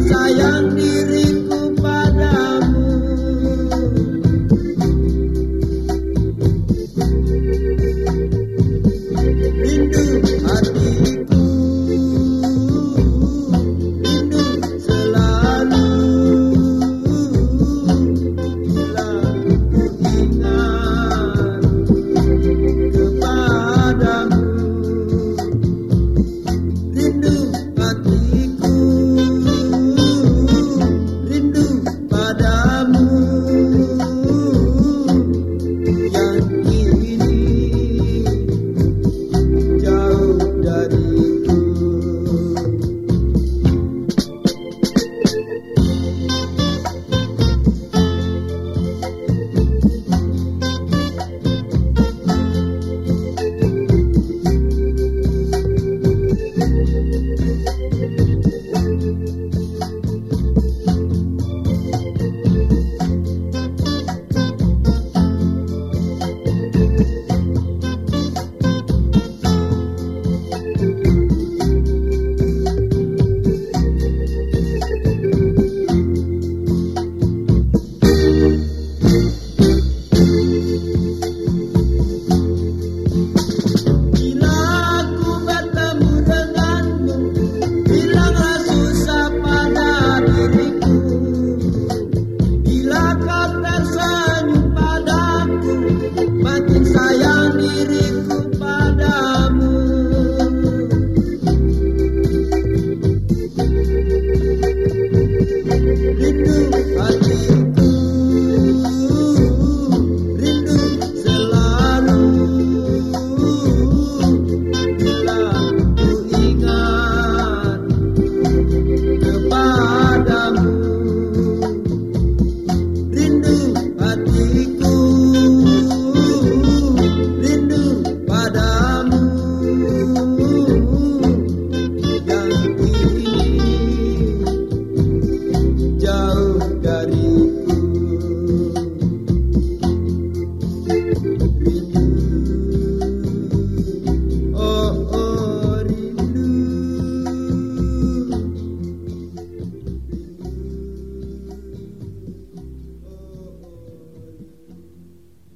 在阳里。